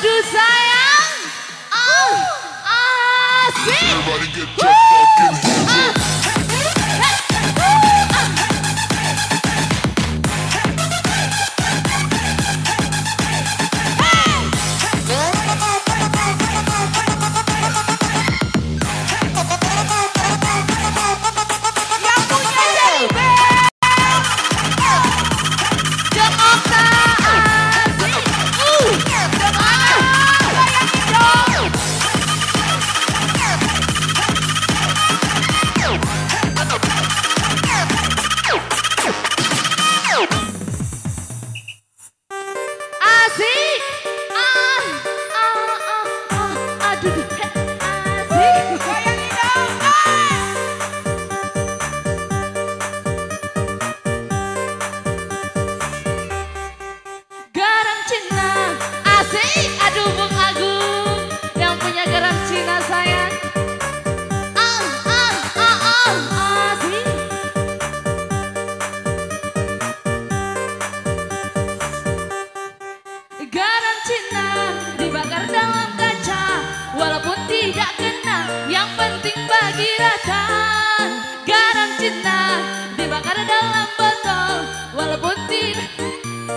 Aduh sayang. Oh, asik. datang Garam cinta dibakar dalam botol. Walaupun tidak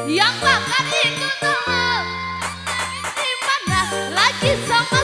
yang bakar itu, tolong Di mana lagi sama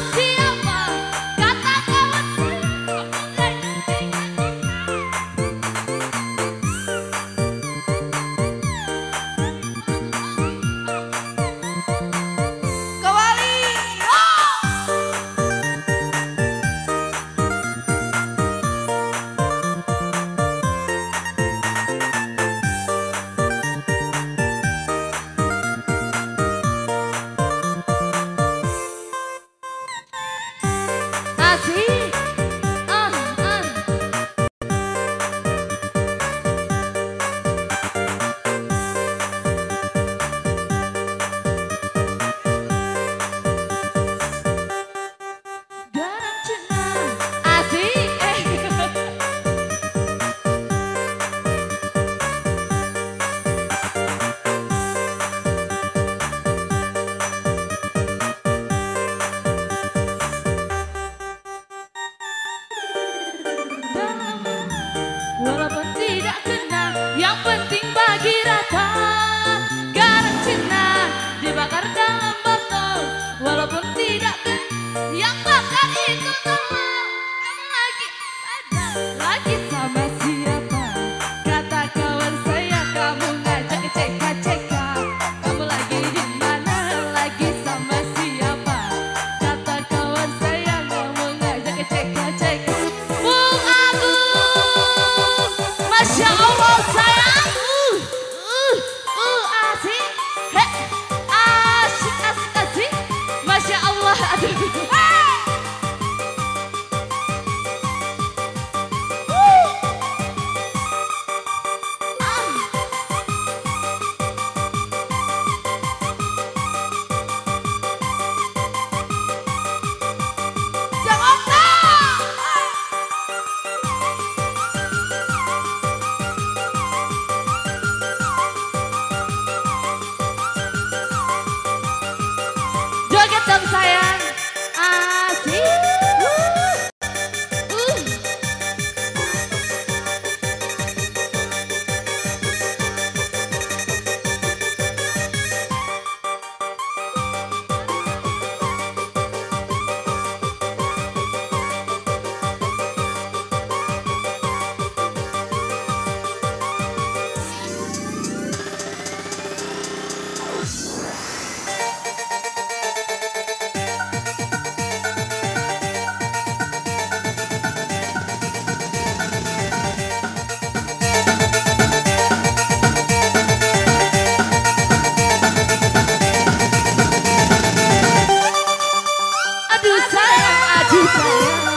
Aduh sayang, aduh sayang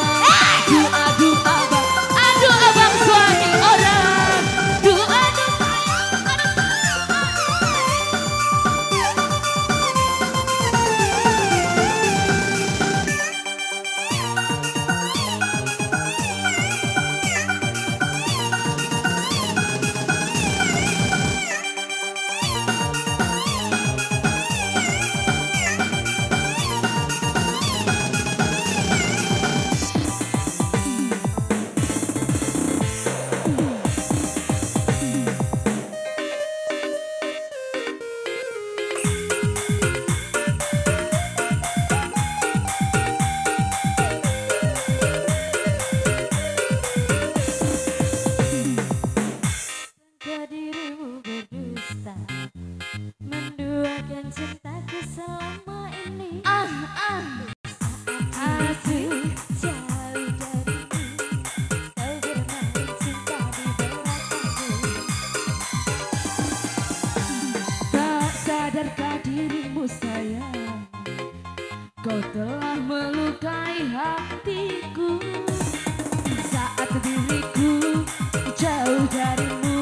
selama ini. Ah, ah. Aku jauh darimu Kau bermain cinta di belakangku Tak sadarkah dirimu sayang? Kau telah melukai hatiku. Saat diriku jauh darimu